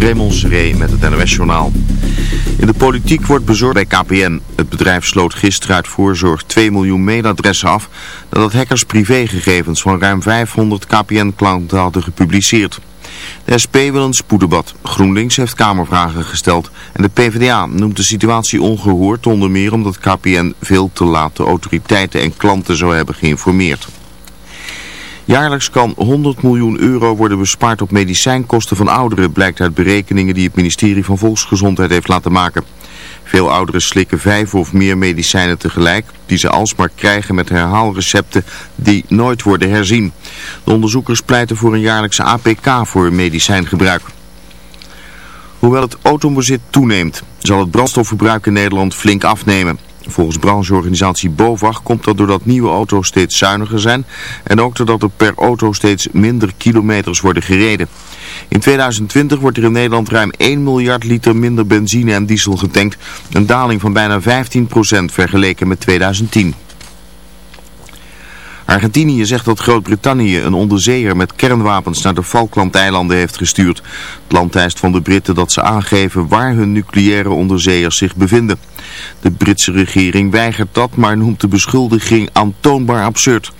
Raymond Seré met het NOS-journaal. In de politiek wordt bezorgd bij KPN. Het bedrijf sloot gisteren uit voorzorg 2 miljoen mailadressen af... nadat hackers privégegevens van ruim 500 KPN-klanten hadden gepubliceerd. De SP wil een spoeddebat. GroenLinks heeft kamervragen gesteld. En de PvdA noemt de situatie ongehoord onder meer omdat KPN veel te laat de autoriteiten en klanten zou hebben geïnformeerd. Jaarlijks kan 100 miljoen euro worden bespaard op medicijnkosten van ouderen, blijkt uit berekeningen die het ministerie van Volksgezondheid heeft laten maken. Veel ouderen slikken vijf of meer medicijnen tegelijk, die ze alsmaar krijgen met herhaalrecepten die nooit worden herzien. De onderzoekers pleiten voor een jaarlijkse APK voor medicijngebruik. Hoewel het autobezit toeneemt, zal het brandstofverbruik in Nederland flink afnemen. Volgens brancheorganisatie BOVAG komt dat doordat nieuwe auto's steeds zuiniger zijn en ook doordat er per auto steeds minder kilometers worden gereden. In 2020 wordt er in Nederland ruim 1 miljard liter minder benzine en diesel getankt, een daling van bijna 15% vergeleken met 2010. Argentinië zegt dat Groot-Brittannië een onderzeeër met kernwapens naar de Falklandeilanden heeft gestuurd. Het land eist van de Britten dat ze aangeven waar hun nucleaire onderzeeërs zich bevinden. De Britse regering weigert dat, maar noemt de beschuldiging aantoonbaar absurd.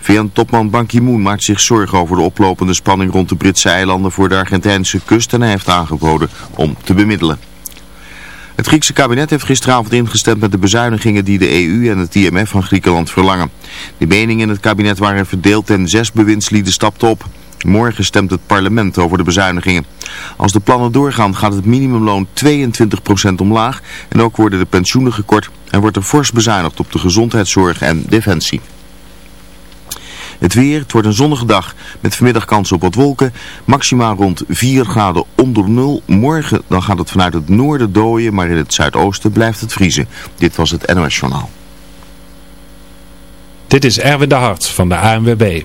VN-topman Ban Ki-moon maakt zich zorgen over de oplopende spanning rond de Britse eilanden voor de Argentijnse kust en hij heeft aangeboden om te bemiddelen. Het Griekse kabinet heeft gisteravond ingestemd met de bezuinigingen die de EU en het IMF van Griekenland verlangen. De meningen in het kabinet waren verdeeld en zes bewindslieden stapten op. Morgen stemt het parlement over de bezuinigingen. Als de plannen doorgaan gaat het minimumloon 22% omlaag en ook worden de pensioenen gekort en wordt er fors bezuinigd op de gezondheidszorg en defensie. Het weer, het wordt een zonnige dag met vanmiddag kans op wat wolken. Maximaal rond 4 graden onder nul. Morgen dan gaat het vanuit het noorden dooien, maar in het zuidoosten blijft het vriezen. Dit was het NOS Journaal. Dit is Erwin de Hart van de ANWB.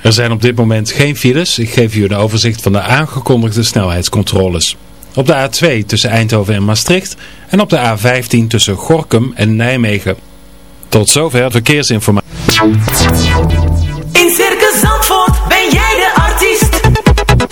Er zijn op dit moment geen files. Ik geef u een overzicht van de aangekondigde snelheidscontroles. Op de A2 tussen Eindhoven en Maastricht en op de A15 tussen Gorkum en Nijmegen. Tot zover verkeersinformatie.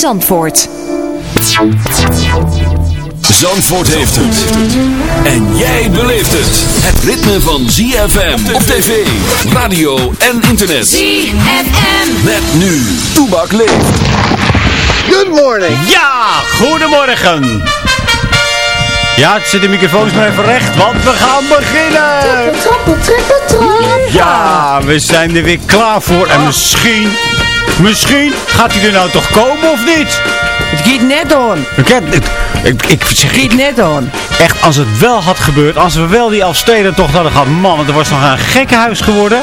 Zandvoort. Zandvoort heeft het. En jij beleeft het. Het ritme van ZFM op tv, radio en internet. ZFM. Met nu, Toebak leeft. Good morning. Ja, goedemorgen. Ja, zet de microfoons maar even recht, want we gaan beginnen. Trappen, treppen, trap. Ja, we zijn er weer klaar voor. En misschien, misschien gaat hij er nou toch komen of niet? Het gaat net aan. Ik, ik, ik, zeg Het gaat net aan. echt, als het wel had gebeurd, als we wel die Elfsteden toch hadden gehad, man, want er was nog een gekkenhuis geworden.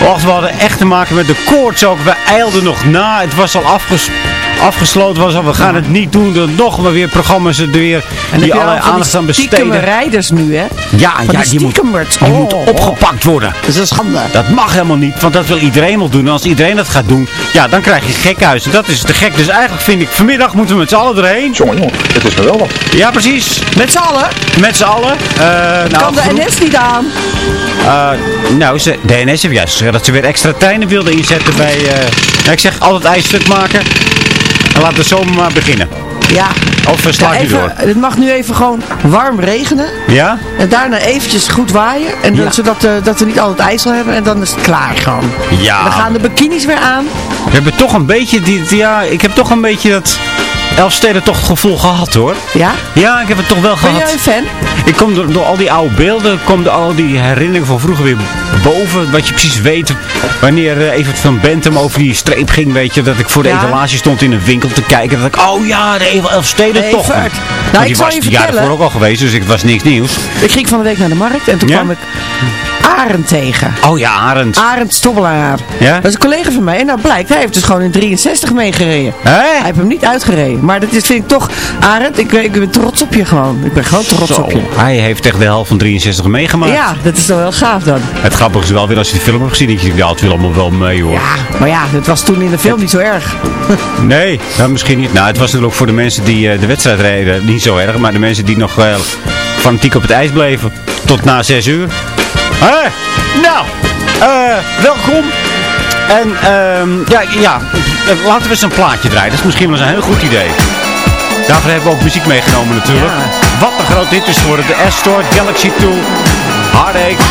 Och, we hadden echt te maken met de koorts ook. We eilden nog na. Het was al afgesproken afgesloten was. Of we gaan het niet doen. Dan nog maar weer programma's er weer. En die alle aandacht aan besteden. rijders nu, hè? Ja, Van ja die die, moet, die Oh, moet oh. opgepakt worden. Dat is een schande. Dat mag helemaal niet, want dat wil iedereen nog doen. En als iedereen dat gaat doen, ja, dan krijg je gekhuis. En dat is te gek. Dus eigenlijk vind ik, vanmiddag moeten we met z'n allen erheen. Jongen, jongen, het is geweldig. Ja, precies. Met z'n allen? Met z'n allen. Eh, nou, kan de NS niet aan. Eh, nou, ze, de NS heeft juist gezegd dat ze weer extra treinen wilden inzetten bij... eh nou, ik zeg altijd ijsstuk maken. En laten we zomaar maar beginnen. Ja. Of uh, sla Ja, ik nu door? even, het mag nu even gewoon warm regenen. Ja? En daarna eventjes goed waaien. En dan, Ja. Zodat eh, dat we niet altijd ijsel hebben. En dan is het klaar gewoon. Ja. En dan gaan de bikinis weer aan. We hebben toch een beetje... Die, die- ja, ik heb toch een beetje dat... Elfsteden toch het gevoel gehad hoor. Ja? Ja, ik heb het toch wel Ben gehad. jij een fan? Ik kom door, door al die oude beelden, kom door al die herinneringen van vroeger weer boven. Wat je precies weet. Wanneer uh, Evert van Bentum over die streep ging, weet je. Dat ik voor de Ja. etalage stond in een winkel te kijken. Dat ik, oh ja, de Elfsteden toch. Evert. Nou, die ik zal was je de jaren vertellen. voor ook al geweest, dus het was niks nieuws. Ik ging van de week naar de markt. En toen Ja? kwam ik Arend tegen. Oh ja, Arend. Arend Stobbelaar. Ja? Dat is een collega van mij. En nou blijkt, hij heeft dus gewoon in 63 meegereden. Hè? Hij heeft hem niet uitgereden. Maar dat is, vind ik toch, Arend, ik, ben- ik ben trots op je gewoon. Ik ben gewoon trots Zo, op je. hij heeft tegen de helft van 63 meegemaakt. Ja, dat is toch wel gaaf dan. Het grappige is wel weer als je de film hebt gezien, dat je ja, het viel allemaal wel mee hoor. Ja, maar ja, het was toen in de film niet zo erg. Nee, dat misschien niet. Nou, het was natuurlijk ook voor de mensen die eh, de wedstrijd reden niet zo erg. Maar de mensen die nog eh, fanatiek op het ijs bleven. Tot na 6 uur. Hé, nou, eh, welkom. En ehm, ja, ja, eh, laten we eens een plaatje draaien. Dat is misschien wel eens een heel goed idee. Daarvoor hebben we ook muziek meegenomen natuurlijk. Wat een groot hit is geworden. De Astor Galaxy 2 Heartache.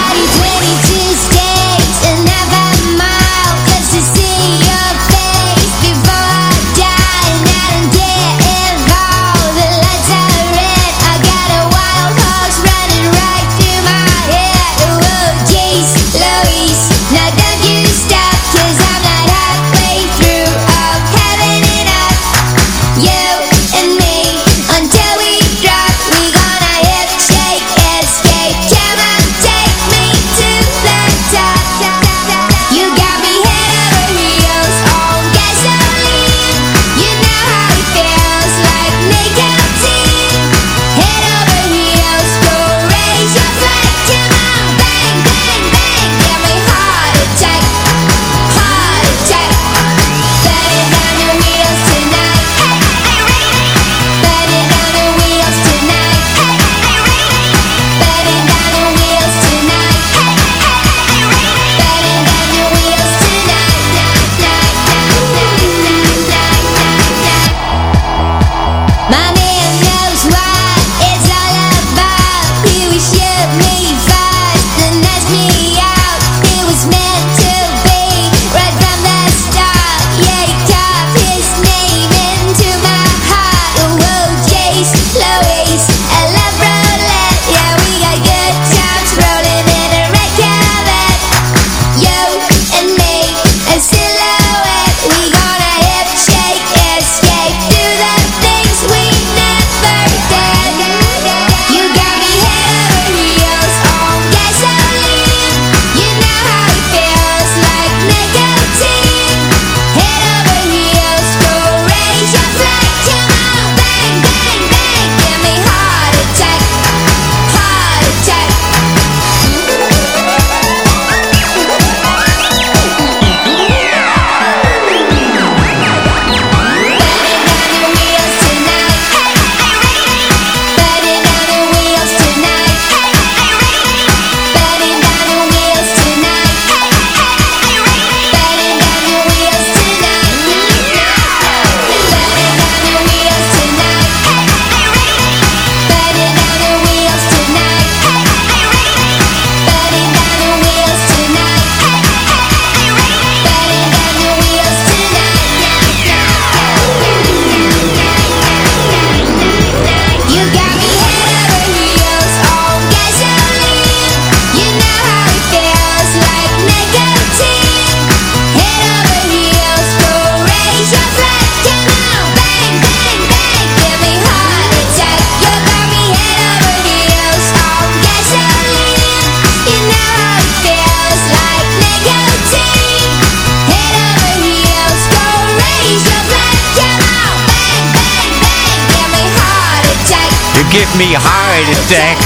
Give me a heart attack.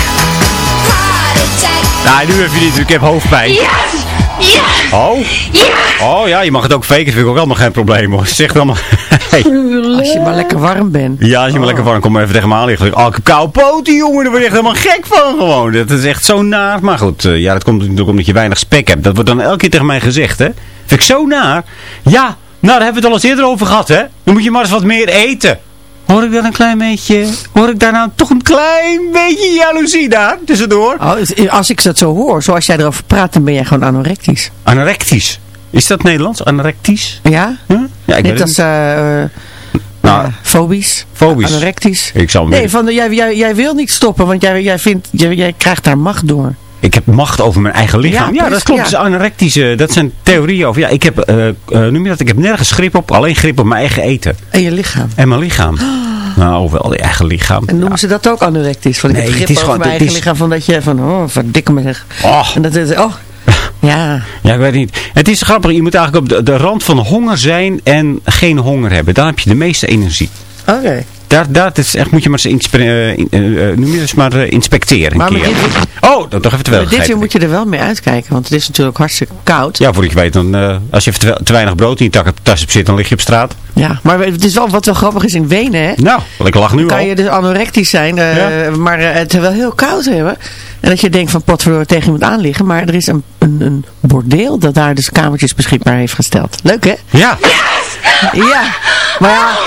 Heart attack. Nou, nu even niet, ik heb hoofdpijn. Ja! Ja! Oh? Ja! Oh ja, je mag het ook faken, dat vind ik ook helemaal geen probleem hoor. Zeg dan maar. Hey. Als je maar lekker warm bent. Ja, als je maar lekker warm kom maar even tegen me aan liggen. Oh, ik heb koude poten, jongen. Daar word je echt helemaal gek van gewoon. Dat is echt zo naar. Maar goed, eh, ja, dat komt natuurlijk omdat je weinig spek hebt. Dat wordt dan elke keer tegen mij gezegd, hè. Vind ik zo naar. Ja, nou, daar hebben we het al eens eerder over gehad, hè. Dan moet je maar eens wat meer eten. Hoor ik daar een klein beetje... Hoor ik daar nou toch een klein beetje jaloezie daar, tussendoor? Oh, als ik dat zo hoor, zoals jij erover praat, dan ben jij gewoon anorectisch. Anorectisch. Is dat Nederlands? Anorectisch? Ja? Huh? Ja, ik Net als eh, eh, Nou, ja, fobisch. Fobisch. Anorectisch. Ik zal Nee, weer- van, de- jij, jij, jij wil niet stoppen, want jij, jij, vindt, jij, jij krijgt daar macht door. Ik heb macht over mijn eigen lichaam. Ja, Ja, dat klopt. ja. Dus anorectische, dat zijn theorieën over. Ja, ik heb, eh, eh, noem je dat? Ik heb nergens grip op. Alleen grip op mijn eigen eten. En je lichaam. En mijn lichaam. Nou, wel je eigen lichaam. En noemen ze dat ook anorectisch? Van, ik Nee, heb het grip is over gewoon- mijn het eigen is- lichaam, van dat je van, oh, verdikke me zeg. Oh. En dat is, oh, ja. Ja, ik weet niet. Het is grappig. Je moet eigenlijk op de, de rand van honger zijn en geen honger hebben. Dan heb je de meeste energie. Oké. Daar, daar is echt, moet je maar eens inspe- eh, eh, eh, dus maar inspecteren een Maar keer. dit- Oh, dat toch even te wel dit jaar moet je er wel mee uitkijken, want het is natuurlijk hartstikke koud. Ja, voor je weet, dan, als je te, te weinig brood in je tak- tas hebt zitten, dan lig je op straat. Ja, maar het is wel wat wel grappig is in Wenen, hè? Nou, ik lach nu kan al. je dus anorectisch zijn, Ja. maar het wel heel koud hebben. En dat je denkt van potverdorie tegen iemand aanliggen. Maar er is een, een, een bordeel dat daar dus kamertjes beschikbaar heeft gesteld. Leuk hè? Ja, Ja. Maar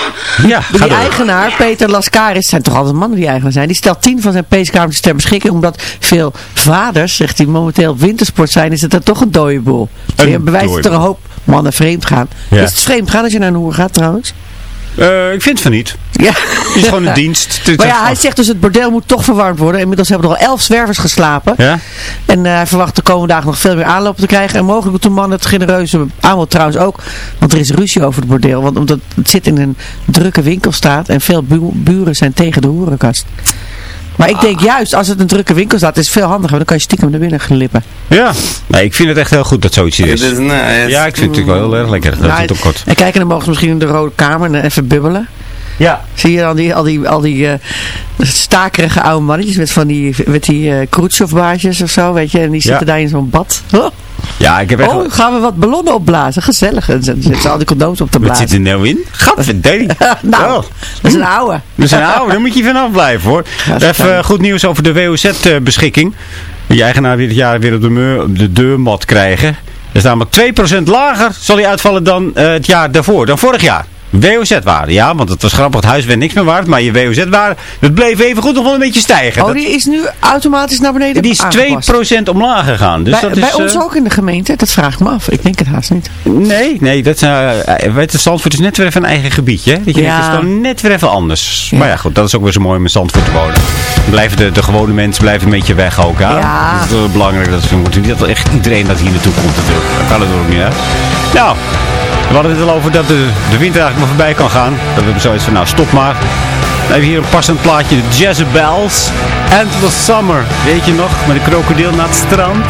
ja, die door. eigenaar, Peter Lascaris, zijn toch altijd mannen die eigenaar zijn. Die stelt tien van zijn peeskamertjes ter beschikking. Omdat veel vaders, zegt hij, momenteel wintersport zijn. Is het dan toch een dode boel. Een Je bewijst dat er een hoop mannen vreemd gaan. Ja. Is het vreemd gaan als je naar een hoer gaat trouwens? Eh, ik vind van niet. Ja. Het is gewoon een dienst. Het Maar ja, hij zegt dus het bordeel moet toch verwarmd worden. Inmiddels hebben er al elf zwervers geslapen. Ja? En eh, hij verwacht de komende dagen nog veel meer aanlopen te krijgen. En mogelijk doet de man het genereuze aanbod trouwens ook. Want er is ruzie over het bordeel. Want omdat het zit in een drukke winkelstraat. En veel bu- buren zijn tegen de hoerenkast. Maar ik denk juist, als het een drukke winkelstraat is, het veel handiger. Want dan kan je stiekem naar binnen glippen. Ja. Nee, ik vind het echt heel goed dat zoiets hier is. Dit is nice. Ja, ik vind het natuurlijk wel heel erg lekker. Dat Nou, het kort. En kijken, dan mogen ze misschien in de rode kamer en even bubbelen. Ja. Zie je al die, al die, al die eh, stakerige oude mannetjes met van die, met die uh, of zo, weet je. En die zitten daar in zo'n bad. Oh, Ja, ik heb echt... oh, gaan we wat ballonnen opblazen. Gezellig. En ze zitten al die condooms op te Wat blazen. zit er nou in? Gadverdamme. nou, Oh. dat is een oude. Dat is een oude, daar moet je vanaf blijven hoor. Even eh, goed nieuws over de WOZ-beschikking. Die eigenaar weer dit jaar weer op de, meur, op de deurmat krijgen. Dat is namelijk 2% lager zal die uitvallen dan eh, het jaar daarvoor, dan vorig jaar. WOZ-waarde, ja, want het was grappig, het huis werd niks meer waard, maar je WOZ-waarde, dat bleef even goed nog wel een beetje stijgen. Oh, die is nu automatisch naar beneden die is aangepast. 2% omlaag gegaan. Dus bij dat is, bij ons eh, ook in de gemeente? Dat vraag ik me af. Ik denk het haast niet. Nee, nee, dat, uh, weet je, Zandvoort is net weer even een eigen gebiedje. Hè? Dat je Ja. denkt, het is dan net weer even anders. Ja. Maar ja, goed, dat is ook weer zo mooi om in Zandvoort te wonen. Blijven de, de gewone mensen blijven een beetje weg ook. Hè? Ja. Dat is wel belangrijk. Dat, is, niet dat echt iedereen dat hier naartoe komt natuurlijk. Dat kan het ook niet, hè? Nou, we hadden het al over dat de, de winter eigenlijk maar voorbij kan gaan. Dat we zoiets van, nou stop maar. Dan hebben hier een passend plaatje, de Jezebels. Endless Summer, weet je nog? Met een krokodil naar het strand.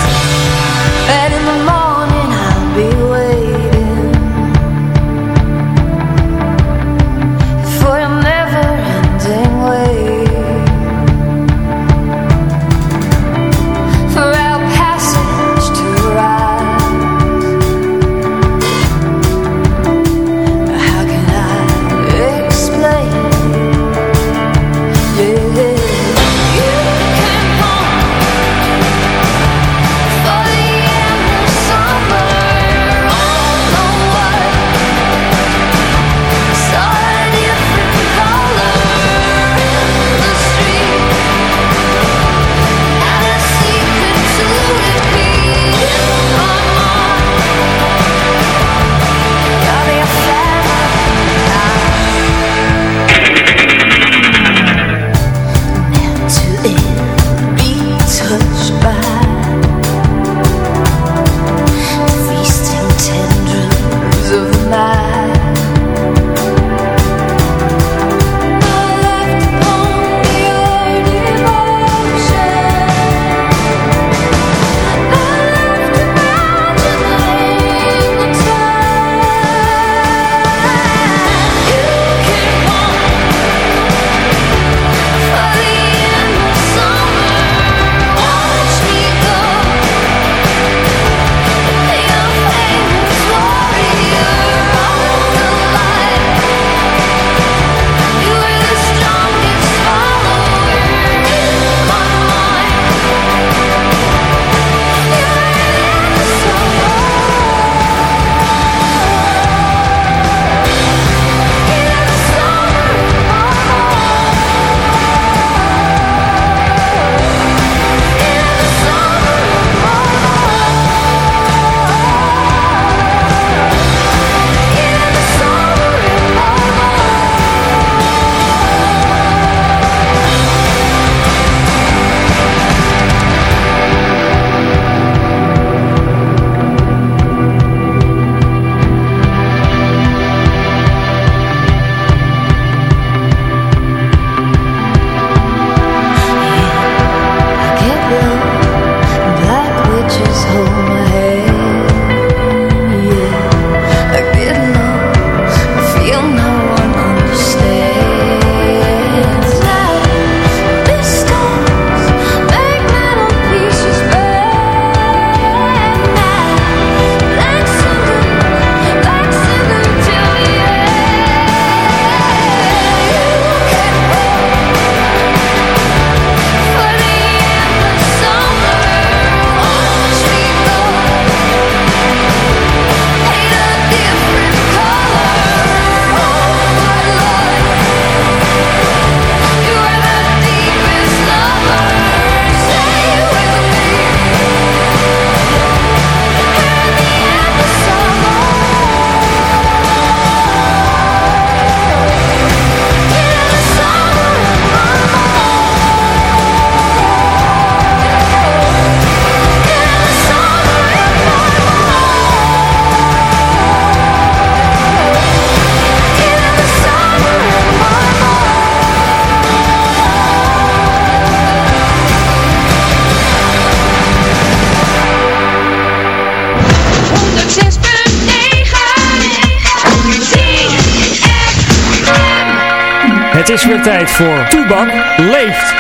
Weer tijd voor Toebak leeft.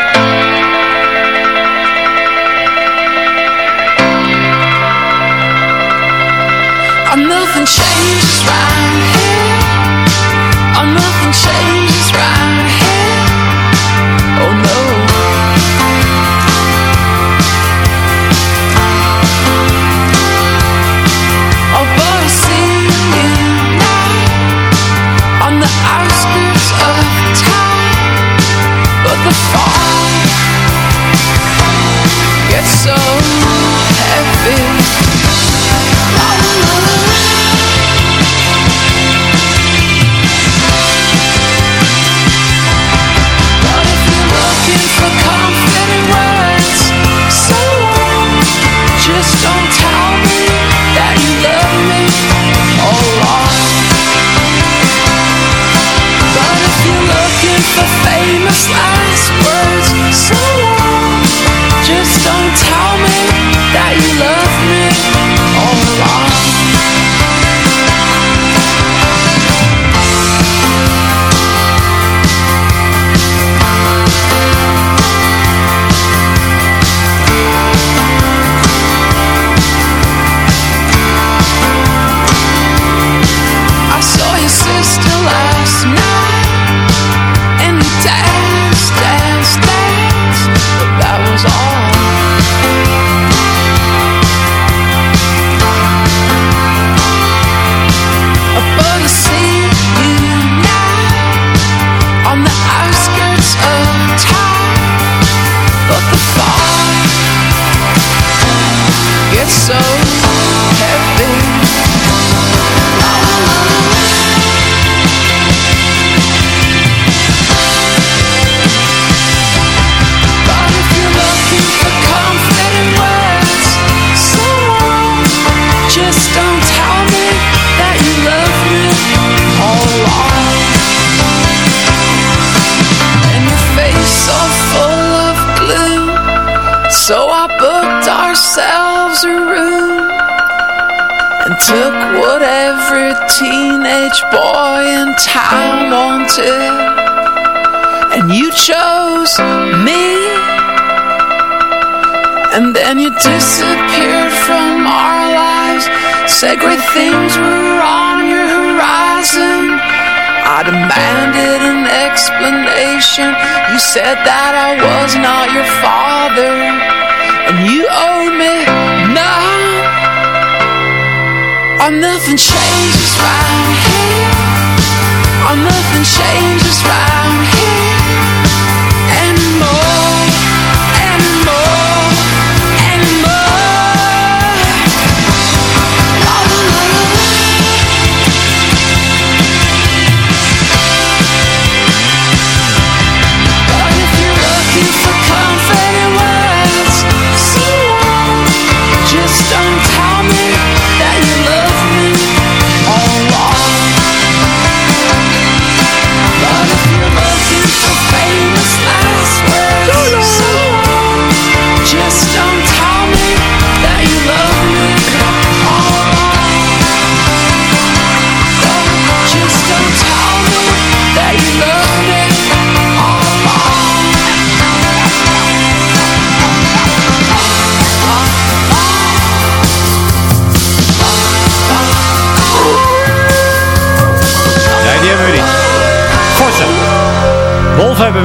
Oh, nothing changes round here. Oh, nothing changes disappeared from our lives. Said great things were on your horizon. I demanded an explanation. You said that I was not your father and you owed me none Oh, nothing changes round here. Oh, nothing changes round here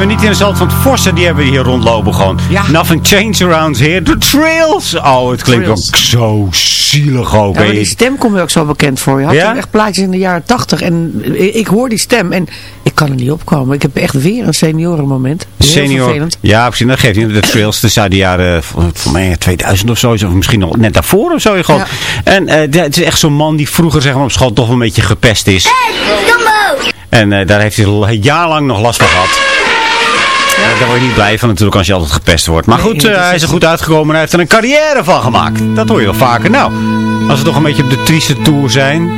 hebben we niet in de zand van het Forsen. Die hebben we hier rondlopen gewoon. Nothing change around here. The trails. Oh, het klinkt Trails. ook zo zielig ook. Ja, maar die stem komt me ook zo bekend voor. Je had Ja? echt plaatjes in de jaren tachtig. En ik, ik hoor die stem en ik kan er niet opkomen. Ik heb echt weer een seniorenmoment. Heel Senior. vervelend. Ja, precies. Dat geeft niet. De trails dus uit de jaren voor, mij 2000 of zo. Of misschien nog net daarvoor of zo. Gewoon. En eh, het is echt zo'n man die vroeger zeg maar, op school toch wel een beetje gepest is. En eh, daar heeft hij al een jaar lang nog last van gehad. Ja, daar word je niet blij van natuurlijk als je altijd gepest wordt. Maar Nee, goed, dat eh, hij is er goed uitgekomen en hij heeft er een carrière van gemaakt. Dat hoor je wel vaker. Nou, als we toch een beetje op de trieste tour zijn.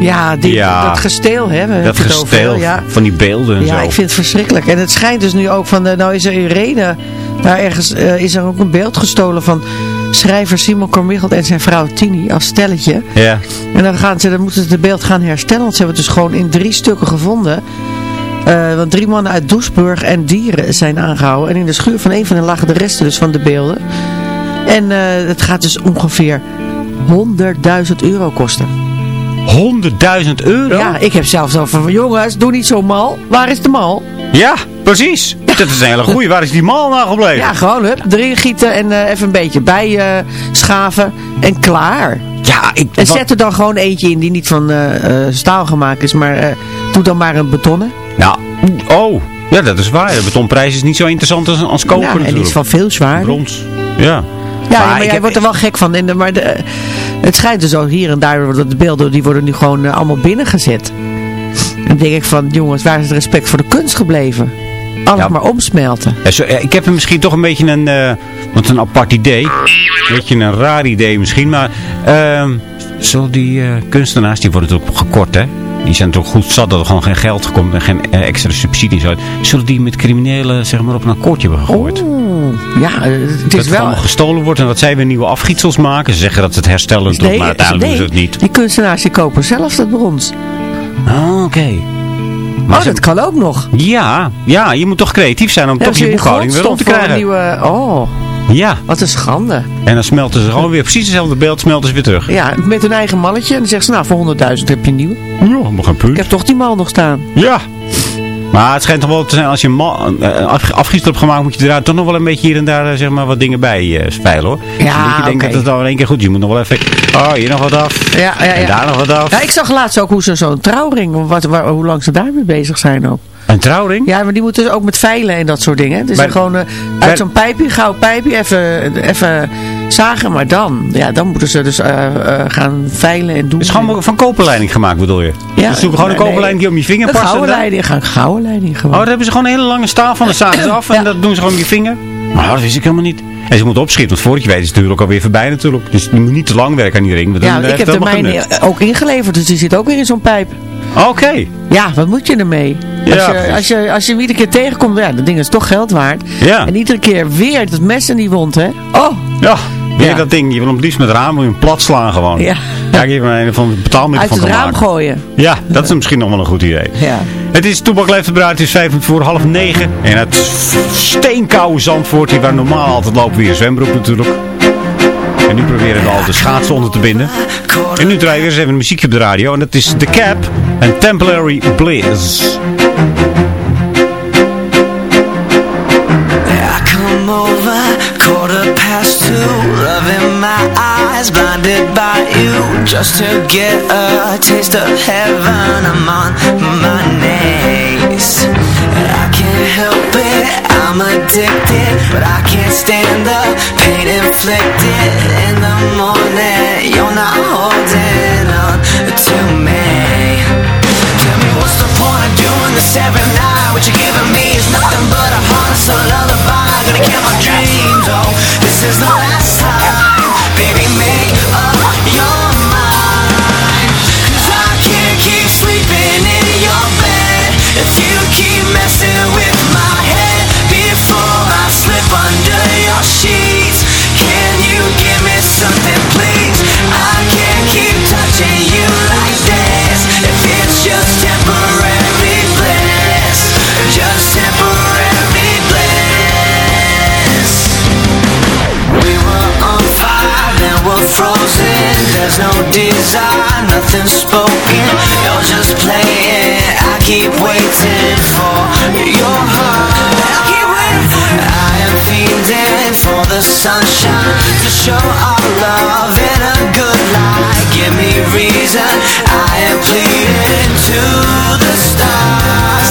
Ja, die, Ja. dat gesteel, Dat hebben over, gesteel ja. van die beelden en Ja, zo. ik vind het verschrikkelijk. En het schijnt dus nu ook van, de, nou is er in Reden, daar ergens eh, is er ook een beeld gestolen van schrijver Simon Cormichelt en zijn vrouw Tini als stelletje. Ja. En dan, gaan ze, dan moeten ze het beeld gaan herstellen, want ze hebben het dus gewoon in drie stukken gevonden. Eh, want drie mannen uit Doesburg en Dieren zijn aangehouden. En in de schuur van een van hen lagen de resten dus van de beelden. En eh, het gaat dus ongeveer 100.000 euro kosten. 100.000 euro? Ja, ik heb zelfs al van, jongens, doe niet zo mal. Waar is de mal? Ja, precies. Dat is een hele goeie. Waar is die mal nou gebleven? Ja, gewoon, hup, erin gieten en eh, even een beetje bij schaven en klaar. Ja, ik... En zet er dan gewoon eentje in die niet van eh, eh, staal gemaakt is, maar eh, doe dan maar een betonnen. Nou, oh. Ja, dat is waar. De betonprijs is niet zo interessant als, als koper Ja, en is van veel zwaarder. Brons. Ja. Ja, Maar maar, ik jij heb- wordt er wel gek van. En, de- maar de, het schijnt dus ook hier en daar, dat de beelden die worden nu gewoon allemaal binnengezet. En dan denk ik van, jongens, waar is het respect voor de kunst gebleven? Alles Ja. maar omsmelten. Ja, zo, ik heb er misschien toch een beetje een, eh, wat een apart idee. Een beetje een raar idee misschien, maar ehm zo die eh, kunstenaars, die worden natuurlijk gekort, hè? Die zijn toch goed zat dat er gewoon geen geld komt en geen eh, extra subsidies uit. Zullen die met criminelen zeg maar op een akkoordje hebben gegooid? Oeh, ja, het dat is het wel... allemaal gestolen wordt en dat zij weer nieuwe afgietsels maken. Ze zeggen dat het herstellend doet, maar uiteindelijk doen ze het niet. die kunstenaars die kopen zelf dat brons. Ah, oké. Maar oh, ze- dat kan ook nog. Ja, ja, je moet toch creatief zijn om Ja, toch je boekhouding weer rond te krijgen. een Nieuwe, oh, Ja, wat een schande. en dan smelten ze gewoon weer precies hetzelfde beeld, smelten ze weer terug. Ja, met hun eigen malletje. En dan zeggen ze, nou, voor 100.000 heb je een nieuwe. Ja, maar geen punt. Ik heb toch die mal nog staan. Ja. Maar het schijnt toch wel te zijn, als je een ma- een af- afgietsel hebt gemaakt, moet je eruit toch nog wel een beetje hier en daar eh, zeg maar, wat dingen bij eh spijlen hoor. Ja, Dat je denkt dat het al in één keer goed is. Je moet nog wel even, oh hier nog wat af. Ja, ja, En ja. daar nog wat af. Ja, ik zag laatst ook hoe ze zo'n trouwring, wat, waar, hoe lang ze daarmee bezig zijn ook. Een trouwring? Ja, maar die moeten dus ook met veilen en dat soort dingen. Dus Maar- dan gewoon eh, maar- uit zo'n pijpje, gouden pijpje, even, even zagen. Maar dan, ja, dan moeten ze dus eh, eh, gaan veilen en doen. Het is gewoon van koperleiding gemaakt bedoel je? Ja, dus zoeken gewoon een koperleiding die om je vinger een past. en gouden dan- leiding, gaan gouden leiding gewoon. Oh, daar hebben ze gewoon een hele lange staaf van. Dan zagen ze af en Ja. dat doen ze gewoon om je vinger. Maar dat wist ik helemaal niet. En ze moeten opschieten, want voordat je weet is het natuurlijk alweer voorbij natuurlijk. Dus je moet niet te lang werken aan die ring. ja, dan, ik heb de geen ook ingeleverd, dus die zit ook weer in zo'n pijp. Oké. Ja, wat moet je ermee? Ja, als, je, als, je, als je hem iedere keer tegenkomt, ja, dat ding is toch geld waard. Ja. En iedere keer weer dat mes in die wond, hè? Oh! Ja, weer Ja. dat ding. Je wil hem liefst met raam wil je hem plat slaan gewoon. Ja. Ja, ik heb er een van betaalmiddel Uit van het raam gooien. Ja, dat is misschien nog wel een goed idee. Ja. Het is Bruid, het is vijf voor half negen. En het steenkoude Zandvoort, hier waar normaal altijd lopen we in een zwembroek natuurlijk. En nu proberen we al de schaatsen onder te binden. En nu draaien we weer eens even een muziekje op de radio. En dat is The Cap en Temporary Bliss. I come over, quarter past two, love in my eyes, blinded by you, just to get a taste of heaven. I'm on my knees. I can't help it, I'm addicted, but I can't stand the pain inflicted. In the morning, you're not holding on to me. What's the point of doing this every night? What you're giving me is nothing but a harness, a lullaby. Gonna kill my dreams. Oh, this is the last time. Baby, make up your mind. 'Cause I can't keep sleeping in your bed if you keep messing frozen. There's no desire, nothing spoken. You're just playing. I keep waiting for your heart. I keep waiting for I am feeding for the sunshine to show our love in a good light. Give me reason. I am pleading to the stars.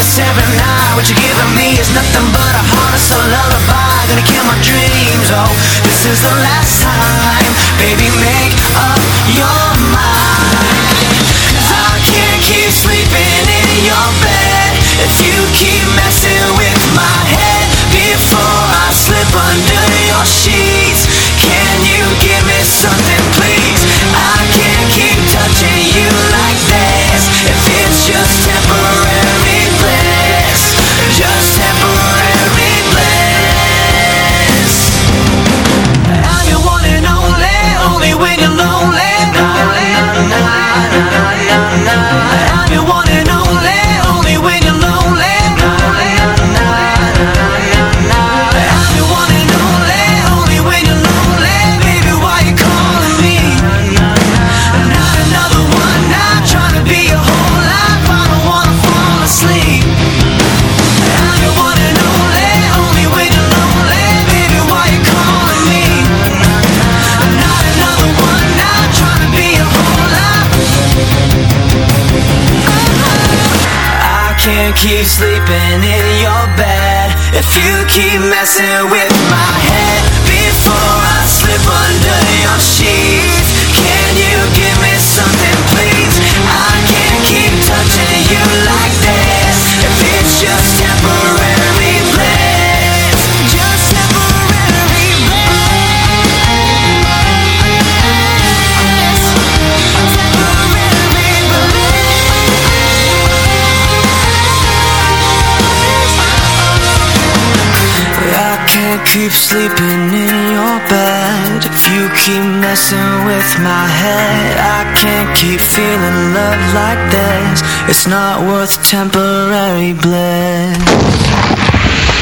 This every night? What you're giving me is nothing but a harness, a lullaby. Gonna kill my dreams. Oh, this is the last time. Baby, make up your mind. 'Cause I can't keep sleeping in your bed if you keep messing with my head before I slip under your sheets. Can you give me something, please? I can't keep touching you like can't keep sleeping in your bed. If you keep messing with my head Before I slip under your sheets Can you give me something please? I can't keep touching you like this keep sleeping in your bed If you keep messing with my head I can't keep feeling love like this It's not worth temporary bliss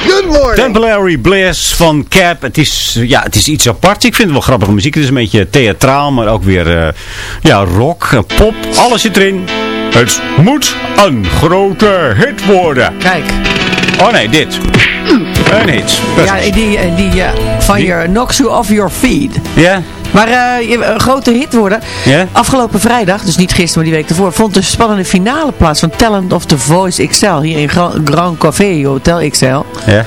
Good morning. Temporary Bliss van Cap. Het is, ja, het is iets apart. Ik vind het wel grappige muziek. Het is een beetje theatraal, maar ook weer eh, ja, rock, eh, pop. Alles zit erin. Het moet een grote hit worden. Kijk. Oh nee, dit. Een hit. Ja, die, eh, die eh, van Die? je knocks you off your feet. Ja? Maar eh, een grote hit worden. Ja? Afgelopen vrijdag, dus niet gisteren, maar die week ervoor, vond de spannende finale plaats van Talent of the Voice XL hier in Gra- Grand Café Hotel XL. Ja.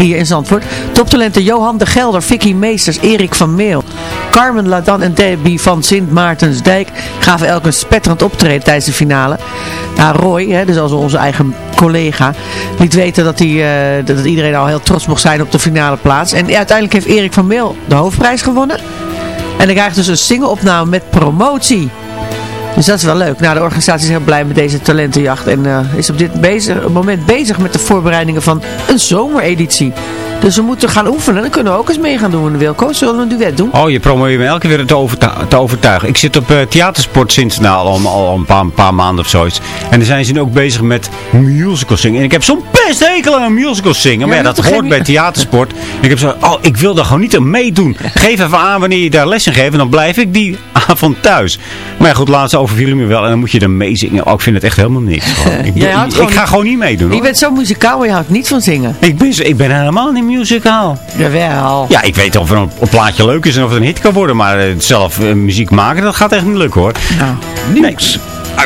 Hier in Zandvoort. Toptalenten Johan de Gelder, Vicky Meesters, Erik van Meel, Carmen Ladan en Debbie van Sint Maartensdijk gaven elk een spetterend optreden tijdens de finale. Nou, Roy, hè, dus als onze eigen collega, liet weten dat, hij, eh, dat iedereen al heel trots mocht zijn op de finale plaats. En uiteindelijk heeft Erik van Meel de hoofdprijs gewonnen. En hij krijgt dus een single-opname met promotie. Dus dat is wel leuk. Nou, de organisatie is heel blij met deze talentenjacht. En eh, is op dit bezig, moment bezig met de voorbereidingen van een zomereditie. Dus we moeten gaan oefenen. Dan kunnen we ook eens mee gaan doen, Wilco. Zullen we een duet doen? Oh, je probeert me elke keer weer te, overtu- te overtuigen. Ik zit op eh, theatersport sinds nou, al, al een paar, paar maanden of zoiets. En dan zijn ze nu ook bezig met musical zingen. En ik heb zo'n best hekel aan musical zingen. Maar ja, dat hoort geen- bij theatersport. En ik heb zo, oh, ik wil daar gewoon niet aan meedoen. Geef even aan wanneer je daar les in geeft. En dan blijf ik die avond thuis. Maar ja, goed, laatst overviel me wel. En dan moet je er meezingen. Oh, ik vind het echt helemaal niks. Ik, ik, gewoon ga gewoon niet meedoen. Je bent zo muzikaal, je houdt niet van zingen. Ik, ben, ik ben helemaal niet musicaal. Jawel. Ja, ik weet of een, een plaatje leuk is en of het een hit kan worden. Maar eh, zelf eh, muziek maken, dat gaat echt niet lukken hoor. Nou,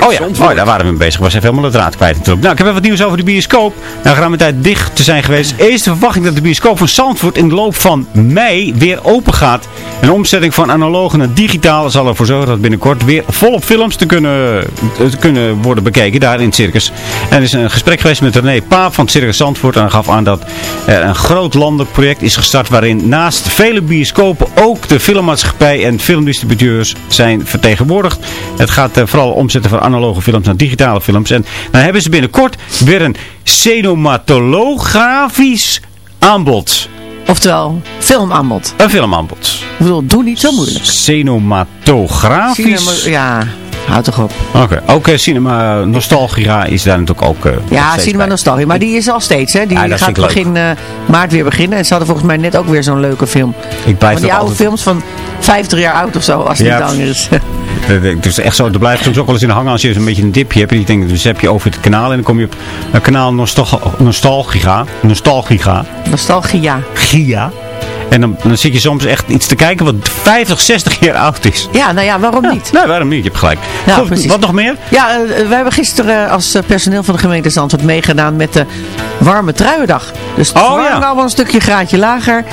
Oh ja, oh, daar waren we mee bezig. Was even helemaal de draad kwijt natuurlijk. Nou, ik heb even wat nieuws over de bioscoop. Nou, geruime tijd dicht te zijn geweest. Eerst de verwachting dat de bioscoop van Zandvoort in de loop van mei weer open gaat. Een omzetting van analoog naar digitaal zal ervoor zorgen dat binnenkort weer volop films te kunnen, te kunnen worden bekeken daar in het circus. En er is een gesprek geweest met René Paap van het Circus Zandvoort. En hij gaf aan dat er een groot landelijk project is gestart waarin naast vele bioscopen ook de filmmaatschappij en filmdistributeurs zijn vertegenwoordigd. Het gaat eh, vooral omzetten van analoge films naar digitale films. En dan hebben ze binnenkort weer een cinematografisch aanbod. Oftewel, filmaanbod. Een filmaanbod. Ik bedoel, doe niet zo moeilijk. Cinematografisch. Cinema- ja, houd toch op. Oké, ook eh, Cinema Nostalgia is daar natuurlijk ook... eh, Ja, Cinema bij. Nostalgie. Maar die is al steeds, hè. Die Ja, gaat begin eh, maart weer beginnen. En ze hadden volgens mij net ook weer zo'n leuke film. Ik blijf Van die oude altijd... films van 50 jaar oud of zo, als het Ja. niet langer is. Het is echt zo, er blijft soms ook wel eens in hangen als je een beetje een dipje hebt. En je denkt, dus heb je over het kanaal. En dan kom je op een kanaal Nostal Nostalgiga. Nostalgiga. Nostalgia. Gia. En dan, dan zit je soms echt iets te kijken wat 50, 60 jaar oud is. Ja, nou ja, waarom niet? Nee, waarom niet? Je hebt gelijk. Ja, Goed, precies. wat nog meer? Ja, eh, wij hebben gisteren eh, als eh, personeel van de gemeente Zandvoort meegedaan met de warme truiendag. Dus het Oh, ja. allemaal een stukje graadje lager.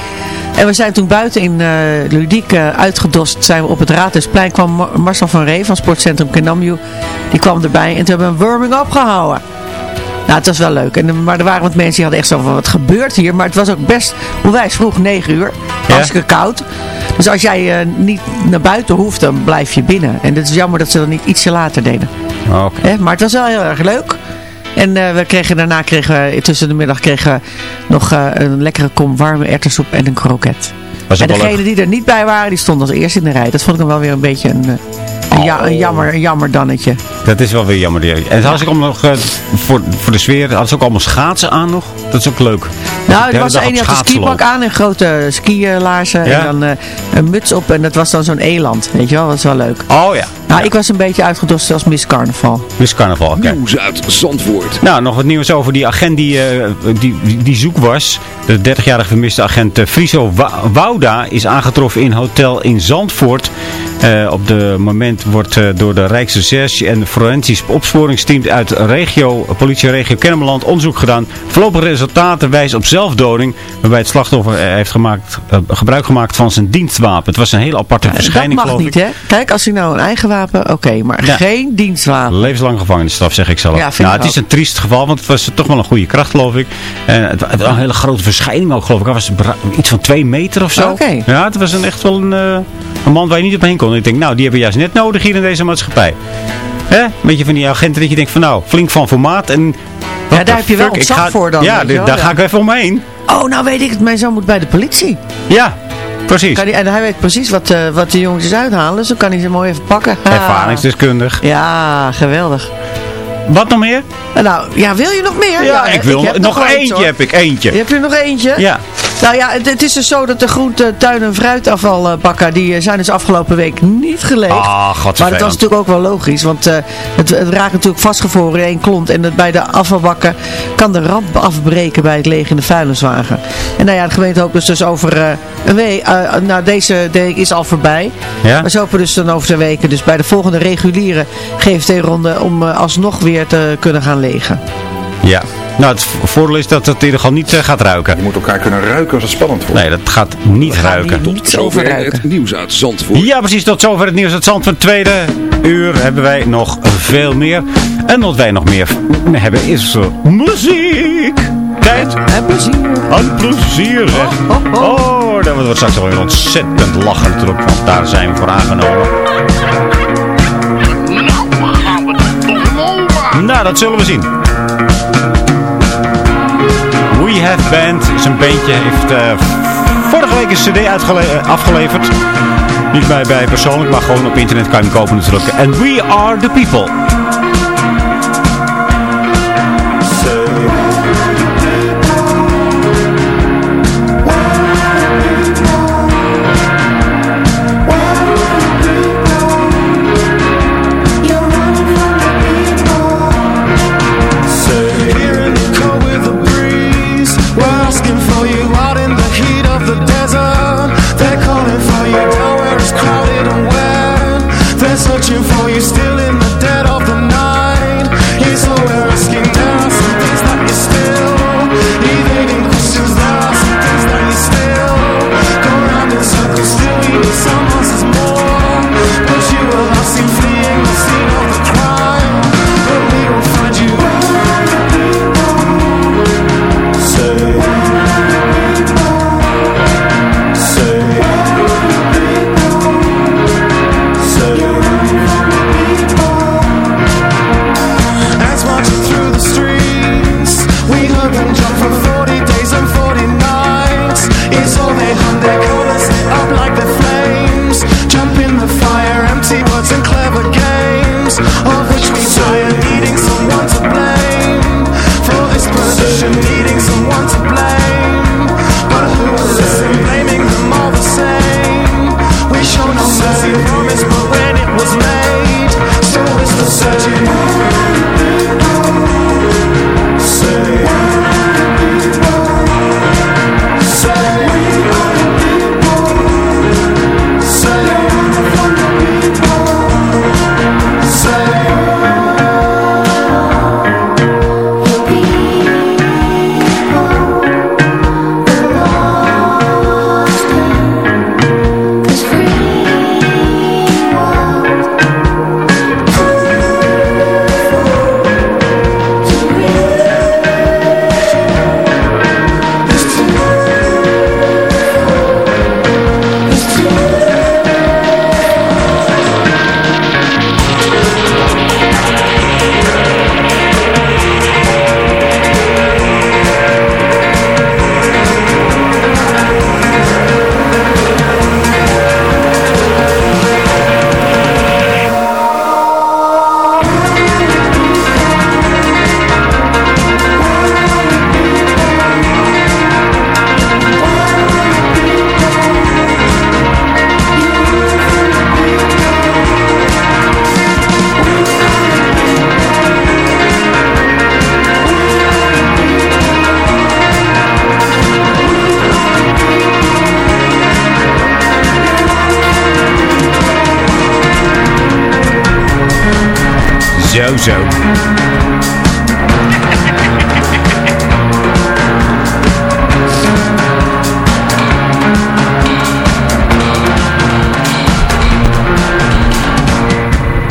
En we zijn toen buiten in eh Ludiek eh, uitgedost. Zijn we op het Raadhuisplein kwam Mar- Marcel van Ree van Sportcentrum Kenamju. Die kwam erbij en toen hebben we een warming opgehouden. Nou, het was wel leuk. En, maar er waren wat mensen die hadden echt zo van, wat gebeurt hier? Maar het was ook best onwijs vroeg, 9 uur. Ja. Hartstikke koud. Dus als jij eh, niet naar buiten hoeft, dan blijf je binnen. En het is jammer dat ze dat niet ietsje later deden. Oké. Hè, Maar het was wel heel erg leuk. En eh, we kregen, daarna kregen we, tussen de middag kregen we nog eh, een lekkere kom warme erwtensoep en een kroket. En degenen die er niet bij waren, die stonden als eerste in de rij. Dat vond ik dan wel weer een beetje een, een, ja, een jammer, een jammerdannetje. Dat is wel weer jammer. En hadden ze ook nog, eh, voor, voor de sfeer, hadden ze ook allemaal schaatsen aan nog. Dat is ook leuk. Nou, er was een die had een skipak aan en grote skilaarzen. Ja? En dan eh, een muts op en dat was dan zo'n eland. Weet je wel, dat is wel leuk. Oh ja. Nou, ik was een beetje uitgedost als Miss Carnaval. Dus carnaval, oké. Nieuws uit Zandvoort. Nou, nog wat nieuws over die agent die, eh, die, die, die zoek was. De 30-jarige vermiste agent Friso Wouda is aangetroffen in hotel in Zandvoort. Eh, op de moment wordt eh, door de Rijksrecherche en forensisch opsporingsteam uit regio, politieregio Kennemerland onderzoek gedaan. Voorlopige resultaten wijzen op zelfdoding, waarbij het slachtoffer eh, heeft gemaakt, eh, gebruik gemaakt van zijn dienstwapen. Het was een heel aparte verschijning, dat mag geloof niet, ik. hè? Kijk, als hij nou een eigen wapen, oké, maar Ja. geen dienstwapen. Levenslange gevangenisstraf, zeg ik zelf. Ja, nou, het is een triest geval, want het was toch wel een goede kracht, geloof ik. En het, het was een hele grote verschijning ook, geloof ik. Hij was iets van twee meter of zo. Oké. Ja, het was een, echt wel een, een man waar je niet op heen kon. Ik denk, nou, die hebben we juist net nodig hier in deze maatschappij. Hè? Een beetje van die agenten dat je denkt van, nou, flink van formaat. En, Ja, daar heb je wel ontzag ga- voor dan, Ja, daar ja. ga ik even omheen. Oh, nou weet ik het, mijn zoon moet bij de politie. Ja, precies. Kan hij, en hij weet precies wat, eh, wat de jongetjes uithalen, dus dan kan hij ze mooi even pakken. Ha. Ervaringsdeskundig. Ja, geweldig. Wat nog meer? Nou, ja, wil je nog meer? Ja, ik wil nog eentje hoor. heb ik, eentje. Je hebt er nog eentje? Ja. Nou ja, het, het is dus zo dat de groente, tuin- en fruitafvalbakken, die eh, zijn dus afgelopen week niet geleegd. Ah, maar dat was natuurlijk ook wel logisch, want eh, het, het raakt natuurlijk vastgevroren in één klont. En het, bij de afvalbakken kan de rand afbreken bij het legen in de vuilniswagen. En nou ja, de gemeente hoopt dus, dus over eh, een week, eh, nou deze week is al voorbij. Ja? Maar ze hopen dus dan over twee weken, dus bij de volgende reguliere GFT-ronde, om eh, alsnog weer te kunnen gaan legen. Ja. Nou, het voordeel is dat het in ieder geval niet eh, gaat ruiken. Je moet elkaar kunnen ruiken als het spannend wordt. Nee, dat gaat niet ruiken. Niet over ruiken. Het nieuws uit Zandvoort. Ja, precies. Tot zover het nieuws uit Zandvoort. Tweede uur hebben wij nog veel meer. En wat wij nog meer hebben is muziek. Tijd. En plezier. Een plezier, zeg. Oh, dat wordt straks alweer ontzettend lachen natuurlijk. Want daar zijn we voor aangenomen. Nou, dat zullen we zien. We Have Band. Zijn bandje heeft eh, vorige week een cd eh, afgeleverd. Niet bij, bij persoonlijk, maar gewoon op internet kan je hem kopen natuurlijk. En We Are The People.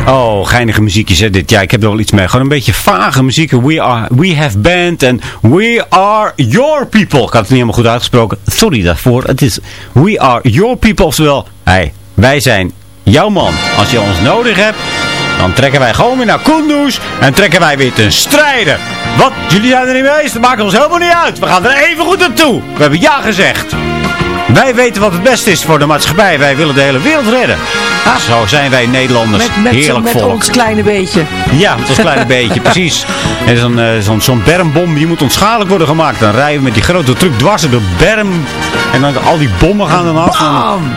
Oh, geinige muziekjes hè, dit. Ja, ik heb er wel iets mee. Gewoon een beetje vage muziek. We, are, we have band en we are your people. Ik had het niet helemaal goed uitgesproken. Sorry daarvoor. Het is we are your people. Oftewel, hey, wij zijn jouw man. Als je ons nodig hebt, dan trekken wij gewoon weer naar Kunduz en trekken wij weer te strijden. Wat? Jullie zijn er niet mee eens? Dat maakt ons helemaal niet uit. We gaan er even goed naartoe. We hebben ja gezegd. Wij weten wat het beste is voor de maatschappij. Wij willen de hele wereld redden. Zo zijn wij Nederlanders. Met, met, Heerlijk met volk. ons kleine beetje. Ja, met ons kleine beetje, precies. En zo'n eh, zo'n zo'n bermbom, die moet onschadelijk worden gemaakt. Dan rijden we met die grote truck dwars door de berm. En dan al die bommen gaan dan af.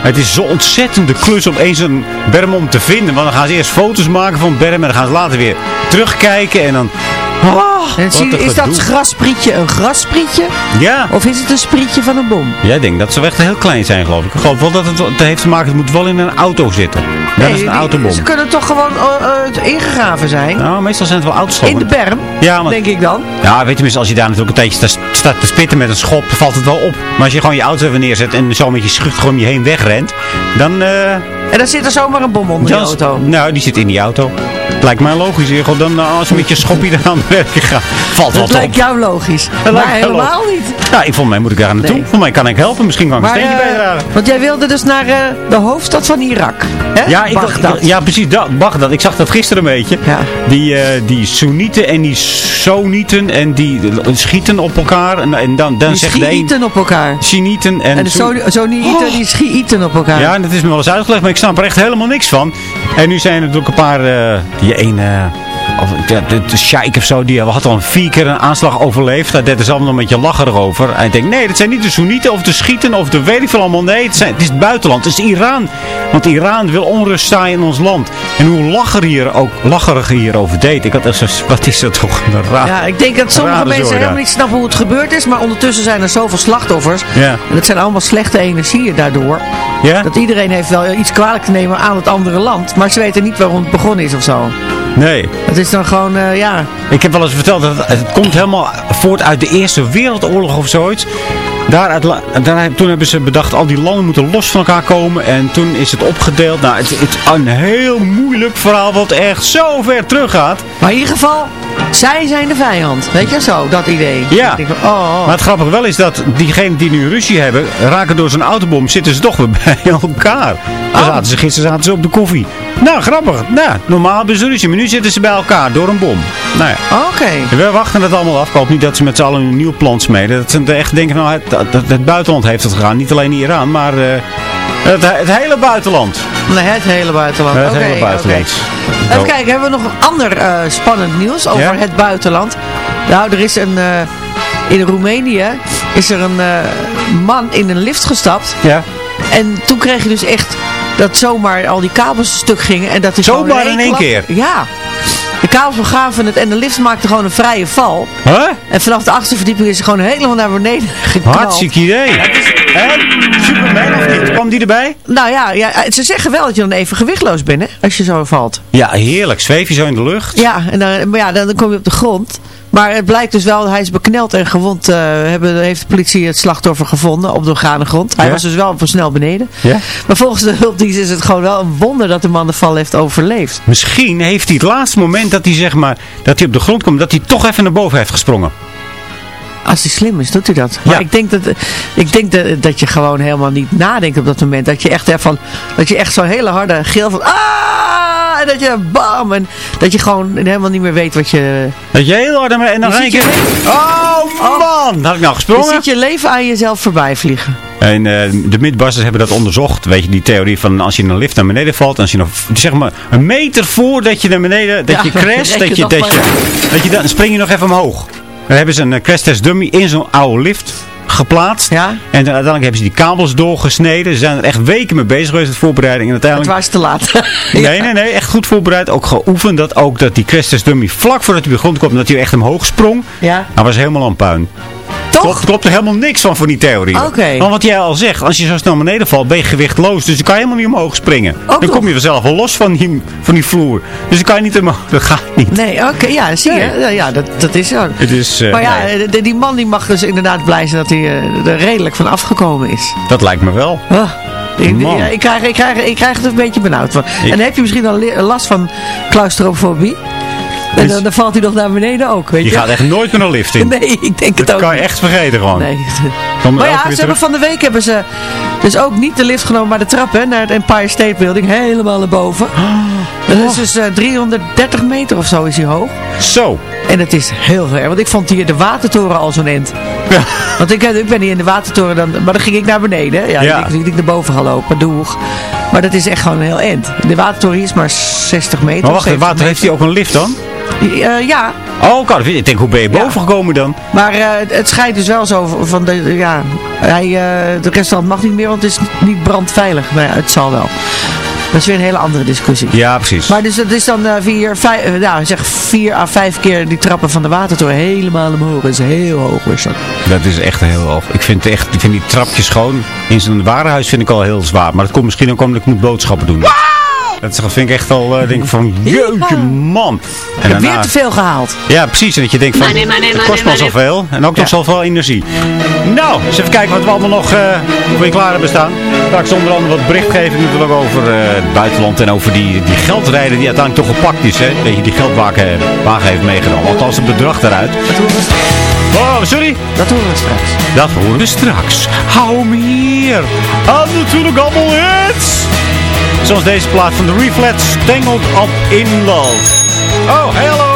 Het is zo'n ontzettende klus om eens een bermbom te vinden. Want dan gaan ze eerst foto's maken van berm. En dan gaan ze later weer terugkijken. En dan... Oh, En zie, is dat gedoe. grassprietje een grassprietje? Ja. Of is het een sprietje van een bom? Jij denkt dat ze echt heel klein zijn, geloof ik. Ik geloof wel dat het, het heeft te maken, het moet wel in een auto zitten. Dat is een autobom. Ze kunnen toch gewoon eh, ingegraven zijn? Nou, meestal zijn het wel auto's. In de berm, Ja, maar... denk ik dan. Ja, weet je, als je daar natuurlijk een tijdje sta- staat te spitten met een schop, dan valt het wel op. Maar als je gewoon je auto even neerzet en zo met je schucht gewoon om je heen wegrent, dan... eh En dan zit er zomaar een bom onder de auto. Nou, die zit in die auto. Lijkt mij logisch. gewoon Dan eh, als je met je schopje er aan het werken gaat, valt wel Dat op. lijkt jou logisch. Dat maar helemaal niet. Nou, ik, volgens mij moet ik daar naartoe. Nee. Volgens mij kan ik helpen. Misschien kan ik een Maar, steentje eh, bijdragen. want jij wilde dus naar eh, de hoofdstad van Irak. Hè? Ja, ik, Baghdad. ik- ja, precies. Dat, Baghdad. Ik zag dat gisteren een beetje. Ja. Die, eh die Soenieten en die Sonieten en die schieten op elkaar. En, en dan, dan Die zegt een... schieten op elkaar. Sinieten en... En de Oh. die schieten op elkaar. Ja, dat is me wel eens uitgelegd, maar ik snap er echt helemaal niks van. En nu zijn er natuurlijk een paar, die een, eh, of, ja, de, sheik of zo, die had al vier keer een aanslag overleefd. Daar deed zelf nog een beetje lacherig over. En ik denk, nee, dat zijn niet de Soenieten of de Schieten of de weet ik veel allemaal. Nee, het, zijn, het is het buitenland, het is Iran. Want Iran wil onrust staan in ons land. En hoe lacher hier ook, lacherig hierover deed. Ik had echt zo, wat is dat toch een raar. Ja, ik denk dat sommige mensen helemaal daar. niet snappen hoe het gebeurd is. Maar ondertussen zijn er zoveel slachtoffers. Ja. En dat zijn allemaal slechte energieën daardoor. Ja? Dat iedereen heeft wel iets kwalijk te nemen aan het andere land. Maar ze weten niet waarom het begonnen is of zo. Nee. Het is dan gewoon, eh, ja... Ik heb wel eens verteld dat het, het komt helemaal voort uit de Eerste Wereldoorlog of zoiets. Daaruit, daar, toen hebben ze bedacht, al die landen moeten los van elkaar komen. En toen is het opgedeeld. Nou, het, het is een heel moeilijk verhaal wat echt zo ver teruggaat. Maar in ieder geval, zij zijn de vijand. Weet je zo, dat idee. Ja. Van, oh, oh. Maar het grappige wel is dat diegenen die nu ruzie hebben, raken door zo'n autobom, zitten ze toch weer bij elkaar. Oh. zaten ze, gisteren zaten ze op de koffie. Nou, grappig. Nou, normaal hebben ze ruzie, maar nu zitten ze bij elkaar door een bom. Nou ja. Oké. We wachten het allemaal af. Ik hoop niet dat ze met z'n allen een nieuw plan smeden. Dat ze echt denken, nou, het, het, het buitenland heeft het gedaan. Niet alleen Iran, maar eh, het, het hele buitenland. Nee, het hele buitenland. Het hele buitenland. Even kijken, hebben we nog een ander eh, spannend nieuws over Ja? het buitenland? Nou, er is een... eh, in Roemenië is er een man in een lift gestapt. Ja. En toen kreeg je dus echt dat zomaar al die kabels stuk gingen. En dat is Zomaar gewoon in één klap- keer? Ja. De kabels begaven het en de lift maakte gewoon een vrije val. Huh? En vanaf de achterverdieping is ze gewoon helemaal naar beneden geknald. Hartstikke idee. En Superman of niet? Kwam die erbij? Nou ja, ja, ze zeggen wel dat je dan even gewichtloos bent, hè, als je zo valt. Ja, heerlijk. Zweef je zo in de lucht? Ja, en dan, maar ja, dan, kom je op de grond. Maar het blijkt dus wel, hij is bekneld en gewond. eh, hebben, heeft de politie het slachtoffer gevonden op de organe grond. Hij Ja? was dus wel voor snel beneden. Ja. Maar volgens de hulpdienst is het gewoon wel een wonder dat de man de val heeft overleefd. Misschien heeft hij het laatste moment dat hij, zeg maar, dat hij op de grond komt, dat hij toch even naar boven heeft gesprongen. Als hij slim is, doet hij dat. Maar Ja. ik denk, dat, ik denk dat, dat je gewoon helemaal niet nadenkt op dat moment. Dat je echt, ervan, dat je echt zo'n hele harde gil van... Ah! En dat je bam! En dat je gewoon helemaal niet meer weet wat je... Dat je heel hard en dan Je ga je- Oh man! Had ik nou Je gesprongen? ziet je leven aan jezelf voorbij vliegen. En eh, de Mythbusters hebben dat onderzocht. Weet je, die theorie van als je in een lift naar beneden valt. Als je nog, zeg maar, een meter voordat je naar beneden, dat Ja, je crasht. je Dat je, dat je, dat je, dan spring je nog even omhoog. Dan hebben ze een eh, crash test dummy in zo'n oude lift geplaatst. Ja? En dan uiteindelijk hebben ze die kabels doorgesneden. Ze zijn er echt weken mee bezig geweest met voorbereiding. En Het uiteindelijk... was te laat. Nee, nee, nee. Echt goed voorbereid. Ook geoefend. Dat ook dat die crash test dummy vlak voordat hij op de grond kwam. Dat hij echt omhoog sprong. Ja. Hij was helemaal aan puin. Toch? Klopt, klopt er helemaal niks van voor die theorie. Oké. Want wat jij al zegt, als je zo snel naar beneden valt, ben je gewichtloos. Dus dan kan je helemaal niet omhoog springen. dan nog. kom je er zelf wel los van die, van die vloer. Dus dan kan je niet omhoog. Dat gaat niet. Nee, oké, ja, zie je. Nee. Ja, dat, dat is zo. Het is, eh, maar ja, nee, de- die man die mag dus inderdaad blij zijn dat hij eh, er redelijk van afgekomen is. dat lijkt me wel. Ah, ik, Man. ja, ik, krijg, ik, krijg, ik krijg het een beetje benauwd van. En heb je misschien al last van claustrofobie? En dan, dan valt hij nog naar beneden ook, weet Je je. gaat echt nooit meer een lift in. Nee, ik denk het dat ook kan je echt vergeten gewoon. Nee. Maar ja, ze hebben van de week hebben ze dus ook niet de lift genomen, maar de trap hè, naar het Empire State Building. Helemaal naar boven. Dat is dus eh, 330 meter of zo is hij hoog. Zo. En het is heel ver. Want ik vond hier de watertoren al zo'n end. Want ik, ik ben hier in de watertoren, dan, maar dan ging ik naar beneden. Ja, Ja. Ik, ik, ik naar boven gaan lopen, doeg. Maar dat is echt gewoon een heel end. De watertoren hier is maar 60 meter. Maar wacht, 70 water heeft hij ook een lift dan? Eh, ja, Oh, kan. Ik denk, hoe ben je boven gekomen dan? maar eh, het- schijnt dus wel zo van, de, ja, hij, eh de restaurant mag niet meer, want het is niet brandveilig. Maar ja, het zal wel. Dat is weer een hele andere discussie. Ja, precies. Maar dus het is dan vier, vijf, nou, zeg vier à vijf keer die trappen van de watertoren helemaal omhoog. Dat is heel hoog is dat. Dat is echt heel hoog. Ik vind, echt, ik vind die trapjes gewoon... In zo'n warenhuis vind ik al heel zwaar. Maar dat komt misschien ook omdat ik moet boodschappen doen. Dat vind ik echt al... eh, denk ik van... Jeetje man. Ik heb weer te veel gehaald. Ja, precies. En dat je denkt van... Money, money, het kost maar zoveel. En ook nog zoveel energie. Nou, eens even kijken wat we allemaal nog eh voor je klaar hebben staan. Straks onder andere wat berichtgeving natuurlijk over eh, het buitenland. En over die, die geldrijder die uiteindelijk toch gepakt is. Hè? Dat je die geldwagen wagen heeft meegenomen. Althans het bedrag eruit. Oh, sorry? Dat horen we straks. Dat horen we straks. Hou hem hier. En natuurlijk allemaal hits. Zoals deze plaat van de Reflex, Tangled Up in Love. Oh, hello.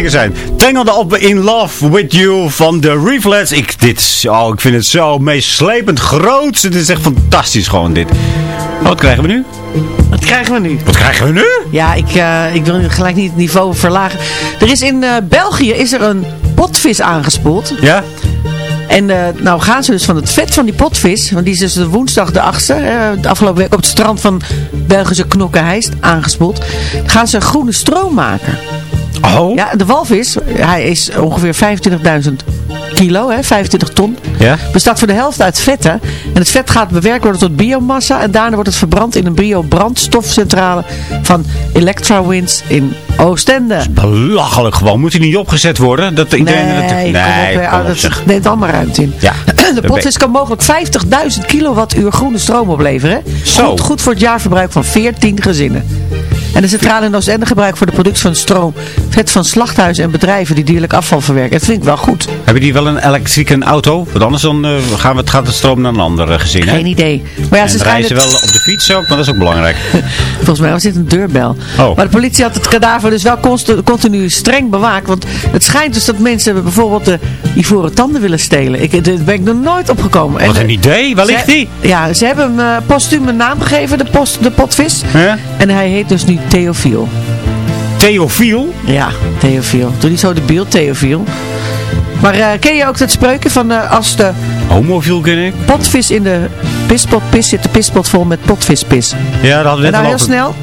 Zeker zijn. Tangled Up in Love With You van The Reflex. Ik, dit, oh, ik vind het zo meeslepend groot. Het is echt fantastisch gewoon dit. Wat krijgen we nu? Wat krijgen we nu? Wat krijgen we nu? Ja, ik, eh, ik wil gelijk niet het niveau verlagen. Er is in eh, België is er een potvis aangespoeld. Ja? En eh, nou gaan ze dus van het vet van die potvis, want die is dus de woensdag de 8e, eh, de afgelopen week op het strand van Belgische Knokkenheist aangespoeld, gaan ze groene stroom maken. Oh? Ja, de walvis, hij is ongeveer 25.000 kilo, hè, 25 ton. Ja? Bestaat voor de helft uit vetten. En het vet gaat bewerkt worden tot biomassa. En daarna wordt het verbrand in een biobrandstofcentrale van Electra Winds in Oostende. Belachelijk gewoon. Moet hij niet opgezet worden? Dat iedereen Nee, het... hè, kom ah, op, dat zeg. neemt allemaal ruimte in. Ja. De potvis kan mogelijk 50.000 kilowattuur groene stroom opleveren. Zo. Goed, goed voor het jaarverbruik van 14 gezinnen. En de centrale in Oostende gebruikt voor de productie van stroom vet van slachthuizen en bedrijven die dierlijk afval verwerken. Dat vind ik wel goed. Hebben die wel een elektrieke auto? Want anders dan, eh, gaan we, het gaat de stroom naar een ander eh, gezin, hè? Geen idee. Maar ja, en ze schijnen wel op de fiets ook, maar dat is ook belangrijk. Volgens mij was dit een deurbel. Oh. Maar de politie had het kadaver dus wel continu streng bewaakt. Want het schijnt dus dat mensen bijvoorbeeld de ivoren tanden willen stelen. Ik, daar ben ik nog nooit opgekomen. Wat een idee. Waar ligt die? Ja, ze hebben hem eh, postuum een naam gegeven, de, post, de potvis. En hij heet dus nu Theofiel. Theofiel? Ja, Theofiel. Doe niet zo de beeld, Theofiel. Maar eh, ken je ook dat spreuken van eh, als de Homofiel ken ik. potvis in de pispot pis zit de pispot vol met potvispis. Ja, dat hadden we En net nou heel snel,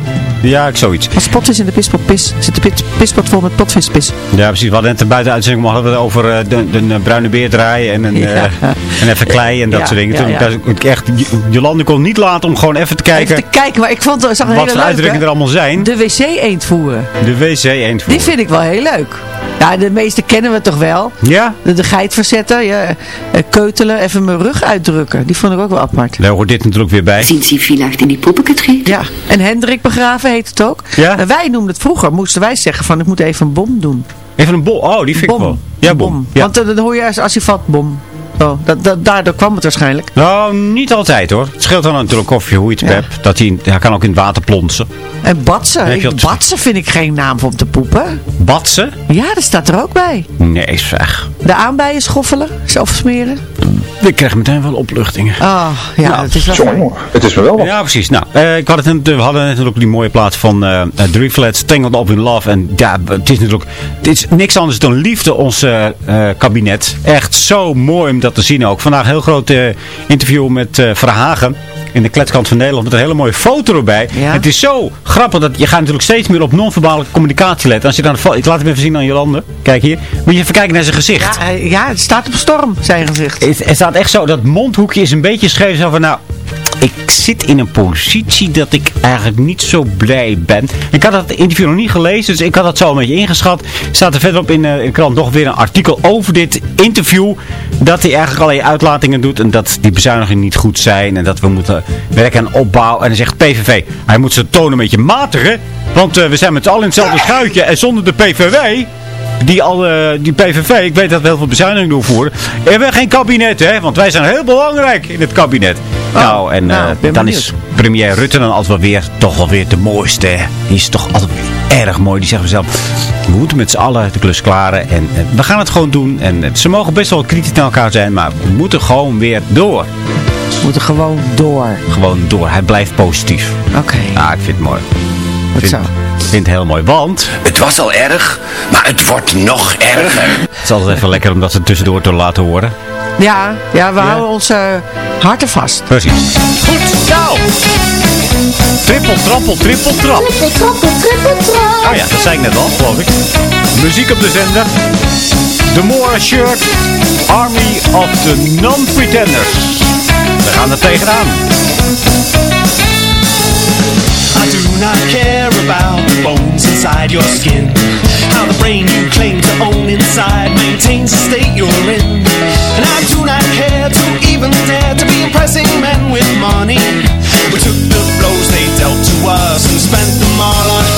Ja, ik zoiets. als potvis in de pispot pis zit de pit- pispot vol met potvispis. Ja, precies. We hadden net buiten uitzending maar hadden we het over eh, de, de, eh, bruine beer draaien en, een, Ja. eh, en even klei en dat Ja, soort dingen. Toen, ja. ik echt, Jolande kon niet laten om gewoon even te kijken Even te kijken, maar ik vond zag een wat hele voor uitdrukkingen er leuke. allemaal zijn. De wc-eend voeren. De wc eend Die vind ik wel heel leuk. Ja, de meeste kennen we toch wel. Ja? De, de geit verzetten, ja, eh, keutelen, even mijn rug uitdrukken. Die vond ik ook wel apart. Daar hoort dit natuurlijk weer bij. Sinds hij viel in die poppeket giet. Ja, en Hendrik begraven heet het ook. Ja? En wij noemden het vroeger, moesten wij zeggen van ik moet even een bom doen. Even een bol. Oh, die vind ik Bom. wel. Ja, bom. Ja. Want eh, dan hoor je als, als je valt, bom. Oh, dat, dat, daardoor kwam het waarschijnlijk. Nou, niet altijd hoor. Het scheelt dan natuurlijk of je hoe je het Ja. Dat hij, hij kan ook in het water plonsen. En batsen. Ik, dat- batsen vind ik geen naam voor om te poepen. Batsen? Ja, dat staat er ook bij. Nee, zeg. De aanbijen schoffelen, zelf smeren. Ik krijg meteen wel opluchtingen. Ah, ja, Nou, dat is wel Jongen, het is me wel wat. Ja, precies. Nou, eh, ik had het, net- we hadden natuurlijk die mooie plaats van eh The Reflets, Tangled Up in Love. En ja, het is natuurlijk het is niks anders dan liefde, ons eh, eh, kabinet. Echt zo mooi om dat te zien ook. Vandaag een heel groot eh, interview met eh Verhagen in de kletskant van Nederland met een hele mooie foto erbij. Ja. Het is zo grappig dat je gaat natuurlijk steeds meer op non-verbale communicatie letten. Als je dan, ik laat hem even zien aan Jolande. Kijk hier. Moet je even kijken naar zijn gezicht. Ja, ja, het staat op storm, zijn gezicht. Het, het staat echt zo, dat mondhoekje is een beetje scheef. Zo van, nou, ik zit in een positie dat ik eigenlijk niet zo blij ben. Ik had dat interview nog niet gelezen, dus ik had dat zo een beetje ingeschat. Staat er verderop in, eh, in de krant nog weer een artikel over dit interview. Dat hij eigenlijk allerlei uitlatingen doet en dat die bezuinigingen niet goed zijn. En dat we moeten werken aan opbouw. En dan zegt PVV, hij moet zijn toon een beetje matigen. Want eh, we zijn met z'n allen in hetzelfde schuitje. En zonder de PVV die, al, eh, die PVV, ik weet dat we heel veel bezuinigingen doorvoeren. We hebben geen kabinet, hè? Want wij zijn heel belangrijk in het kabinet. Nou, en nou, eh, ik ben dan benieuwd. is premier Rutte dan altijd wel weer, toch wel weer de mooiste. hè. Die is toch altijd weer erg mooi. Die zegt zelf, we moeten met z'n allen de klus klaren. En eh, we gaan het gewoon doen. En eh, ze mogen best wel kritisch naar elkaar zijn, maar we moeten gewoon weer door. We moeten gewoon door. Gewoon door. Hij blijft positief. Oké. Ah, ik vind het mooi. Goed vind, zo. vind het heel mooi, want Het was al erg, maar het wordt nog erger. het is altijd even lekker om dat ze tussendoor te laten horen. Ja, ja we houden onze harten vast. Precies. Goed, nou. Trippel, trappel, trippel, trap. Trippel, trappel, trippel, trap. Oh ja, dat zei ik net al, geloof ik. Muziek op de zender. The More Shirt. Army of the Non-Pretenders. We gaan er tegenaan. I do not care about the bones inside your skin. How the brain you claim to own inside maintains the state you're in. And I do not care to even dare to be impressing men with money. We took the blows they dealt to us and spent them all on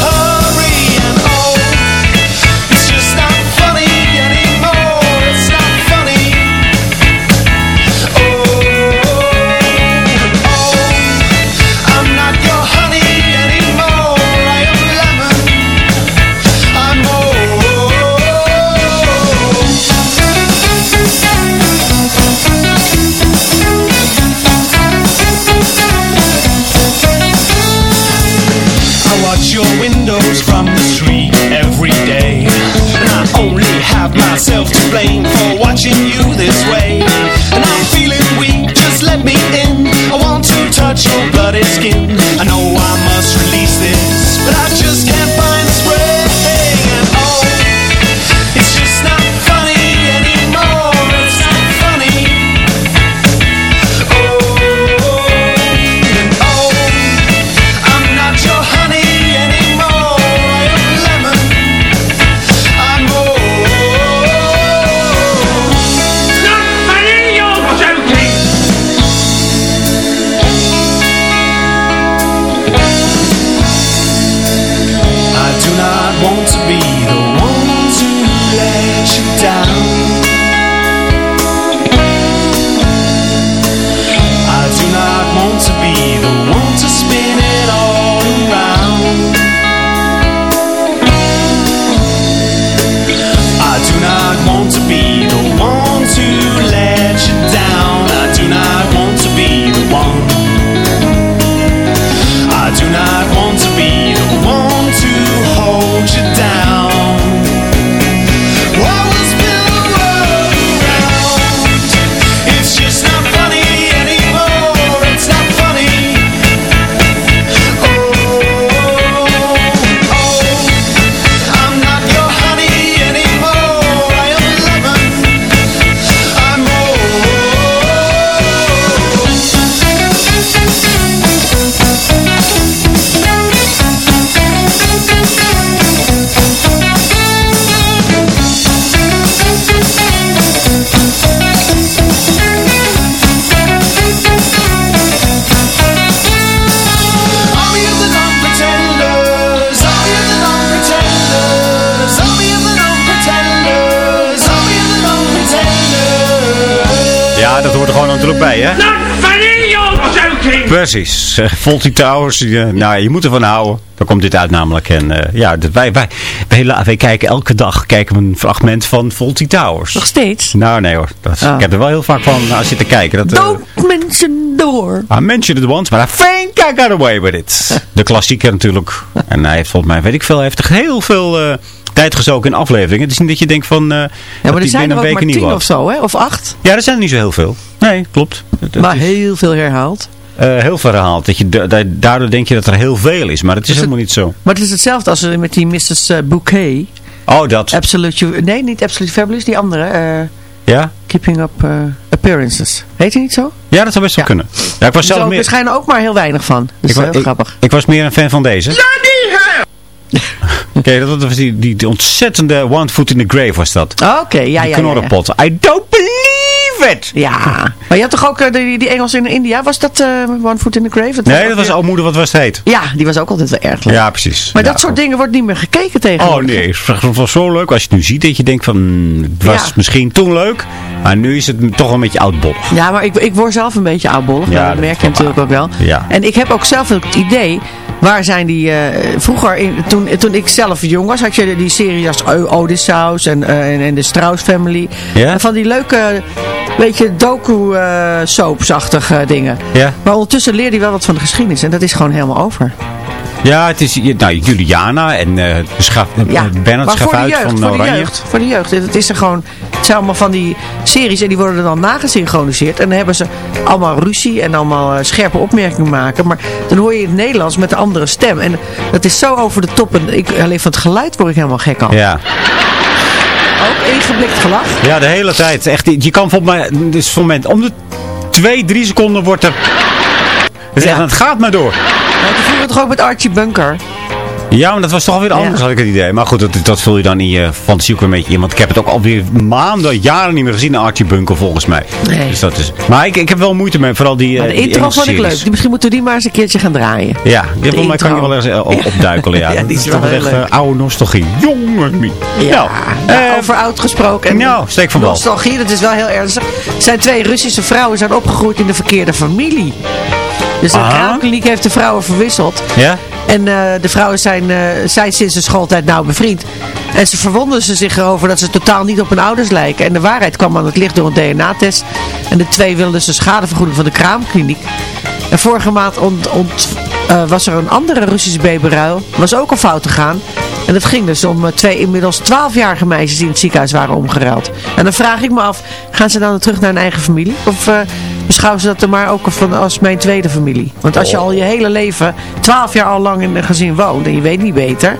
Precies. Uh, Faulty Towers. eh, nou, je moet ervan houden. Daar komt dit uit namelijk. En eh, ja, wij, wij, wij, kijken elke dag kijken we een fragment van Faulty Towers. Nog steeds? Nou, nee hoor. Dat, Oh. Ik heb er wel heel vaak van naar zitten kijken. Dat, eh, Dood mensen door. I mentioned it once, but I think I got away with it. De klassieker natuurlijk. En hij heeft volgens mij, weet ik veel, hij heeft er heel veel eh, tijd gezogen in afleveringen. Het is niet dat je denkt van... eh, Ja, maar er die zijn binnen er een ook week maar tien of zo, hè? Of acht. Ja, er zijn er niet zo heel veel. Nee, klopt. Maar is, heel veel herhaald. Eh, heel veel herhaald. Dat je, da- da- daardoor denk je dat er heel veel is, maar het is helemaal niet zo. Maar het is hetzelfde als eh, met die Mrs. eh, Bouquet. Oh, dat. Absolute, nee, niet Absolute Fabulous, die andere. eh, Ja? Keeping Up Appearances. Heet hij niet zo? Ja, dat zou best wel kunnen. Ja, ik was Er zelf er meer... schijnen ook maar heel weinig van. Dus Ik, wa- heel grappig. ik was meer een fan van deze. Oké, dat was die, die, die ontzettende One Foot in the Grave was dat. Oké, ja, die ja, ja, ja. knorrenpot. I don't believe it! Ja, maar je had toch ook eh, die, die Engels in India? Was dat eh, One Foot in the Grave? Dat Nee, dat was al moeder wat was het heet. Ja, die was ook altijd wel erg leuk. Ja, precies. Maar Ja, dat soort dingen wordt niet meer gekeken tegenwoordig. Oh nee, het was zo leuk. Als je het nu ziet dat je denkt van, het was Ja. misschien toen leuk, maar nu is het toch een beetje oudbollig. Ja, maar ik, ik word zelf een beetje oudbollig. Ja, dat merk je natuurlijk ook wel. Ja. En ik heb ook zelf het idee... Waar zijn die... eh, vroeger, in, toen, toen ik zelf jong was, had je die series als Odysseus en, en, en de Strauss Family. Ja? En van die leuke, beetje doku-soaps-achtige dingen. Ja. Maar ondertussen leerde je wel wat van de geschiedenis. En dat is gewoon helemaal over. Ja, het is nou, Juliana en eh schaf, Ja, eh, Bernard voor de Schafuit jeugd, van voor de jeugd, voor de jeugd. Het is er gewoon, het zijn allemaal van die series en die worden dan nagesynchroniseerd. En dan hebben ze allemaal ruzie en allemaal eh, scherpe opmerkingen maken. Maar dan hoor je in het Nederlands met een andere stem. En dat is zo over de top. En ik, alleen van het geluid word ik helemaal gek al. Ja. Ook ingeblikt gelach. ja, de hele tijd. Echt, je kan volgens mij, dus voor moment, om de twee, drie seconden wordt er... Het, is echt, het gaat maar door. Nou, toen vroeger toch ook met Archie Bunker. Ja, maar dat was toch alweer anders, had ik het idee. Maar goed, dat, dat vul je dan in je fantasie ook een beetje in. Want ik heb het ook alweer maanden, jaren niet meer gezien, Archie Bunker volgens mij. Nee. Dus dat is... Maar ik, ik heb wel moeite met vooral die, Maar eh, de die intro vond ik leuk. Die, misschien moeten we die maar eens een keertje gaan draaien. Ja, die volgens mij kan je wel eens eh, op, opduikelen. Ja, Ja, die is wel toch heel echt eh, oude nostalgie. Jongen. Ja, Nou, over oud gesproken. En nou, steek van wal. Nostalgie, dat is wel heel ernstig. Er zijn twee Russische vrouwen zijn opgegroeid in de verkeerde familie. Dus de kraamkliniek heeft de vrouwen verwisseld. Ja? En eh, de vrouwen zijn, zijn sinds de schooltijd nauw bevriend. En ze verwonderen ze zich erover dat ze totaal niet op hun ouders lijken. En de waarheid kwam aan het licht door een DNA-test. En de twee wilden de schadevergoeding van de kraamkliniek. En vorige maand ont, ont, eh, was er een andere Russische babyruil. Was ook al fout gegaan. En het ging dus om twee inmiddels 12-jarige meisjes die in het ziekenhuis waren omgeruild. En dan vraag ik me af, gaan ze dan terug naar hun eigen familie? Of beschouwen ze dat er maar ook van, als mijn tweede familie. Want als je Oh. al je hele leven, twaalf jaar al lang in een gezin woont en je weet niet beter.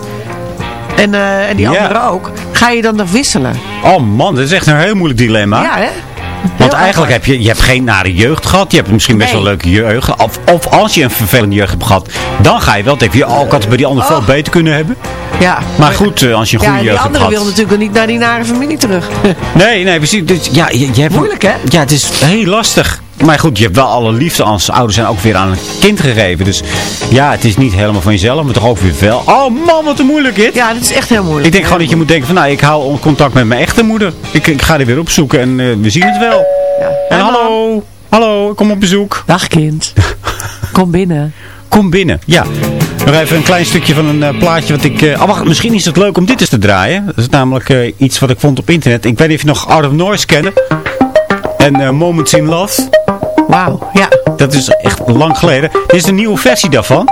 En, eh, en die Ja. anderen ook. Ga je dan nog wisselen? Oh man, dat is echt een heel moeilijk dilemma. Ja, hè? Want eigenlijk heb je, je hebt geen nare jeugd gehad. Je hebt misschien best wel leuke jeugd. Of, of als je een vervelende jeugd hebt gehad, dan ga je wel denken, oh, ik had het bij die ander veel beter kunnen hebben. Ja. Maar goed, eh, als je een goede die jeugd hebt anderen wil gehad. natuurlijk niet naar die nare familie terug. Nee, nee, precies. Dus, ja, je, je hebt Moeilijk, hè? Ja, het is heel lastig. Maar goed, je hebt wel alle liefde als ouders zijn ook weer aan een kind gegeven. Dus ja, het is niet helemaal van jezelf, maar toch ook weer wel. Oh man, wat een moeilijk dit. Ja, dit is echt heel moeilijk. Ik denk gewoon dat je moet denken van, nou, ik hou contact met mijn echte moeder. Ik, ik ga die weer opzoeken en eh, we zien het wel. En Hi, hallo, hallo, kom op bezoek. Dag kind. Kom binnen. Kom binnen, ja. Nog even een klein stukje van een eh, plaatje wat ik... eh, oh, wacht, misschien is het leuk om dit eens te draaien. Dat is namelijk iets wat ik vond op internet. Ik weet niet of je nog Out of Noise kennen. En eh, Moments in Love. Wauw, ja. Dat is echt lang geleden. Dit is een nieuwe versie daarvan.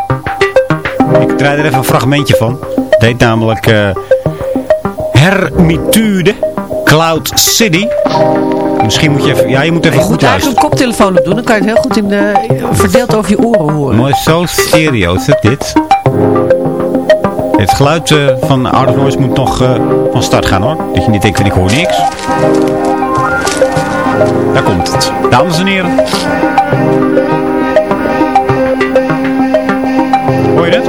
Ik draai er even een fragmentje van. Het heet namelijk eh Hermitude Cloud City. Misschien moet je even... Ja, je moet even Je goed moet luisteren. eigenlijk een koptelefoon op doen. Dan kan je het heel goed in de, verdeeld over je oren horen. Mooi, zo stereo is het dit. Het geluid eh, van of Noise moet nog van start gaan hoor. Dat je niet denkt ik hoor niks. Daar komt het. Dames en heren. Hoor je dat?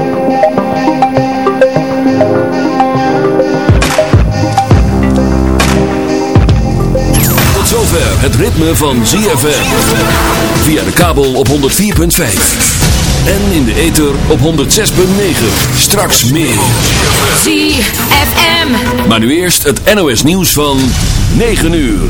Tot zover het ritme van ZFM. Via de kabel op 104.5. En in de ether op 106.9. Straks meer. ZFM. Maar nu eerst het NOS nieuws van 9 uur.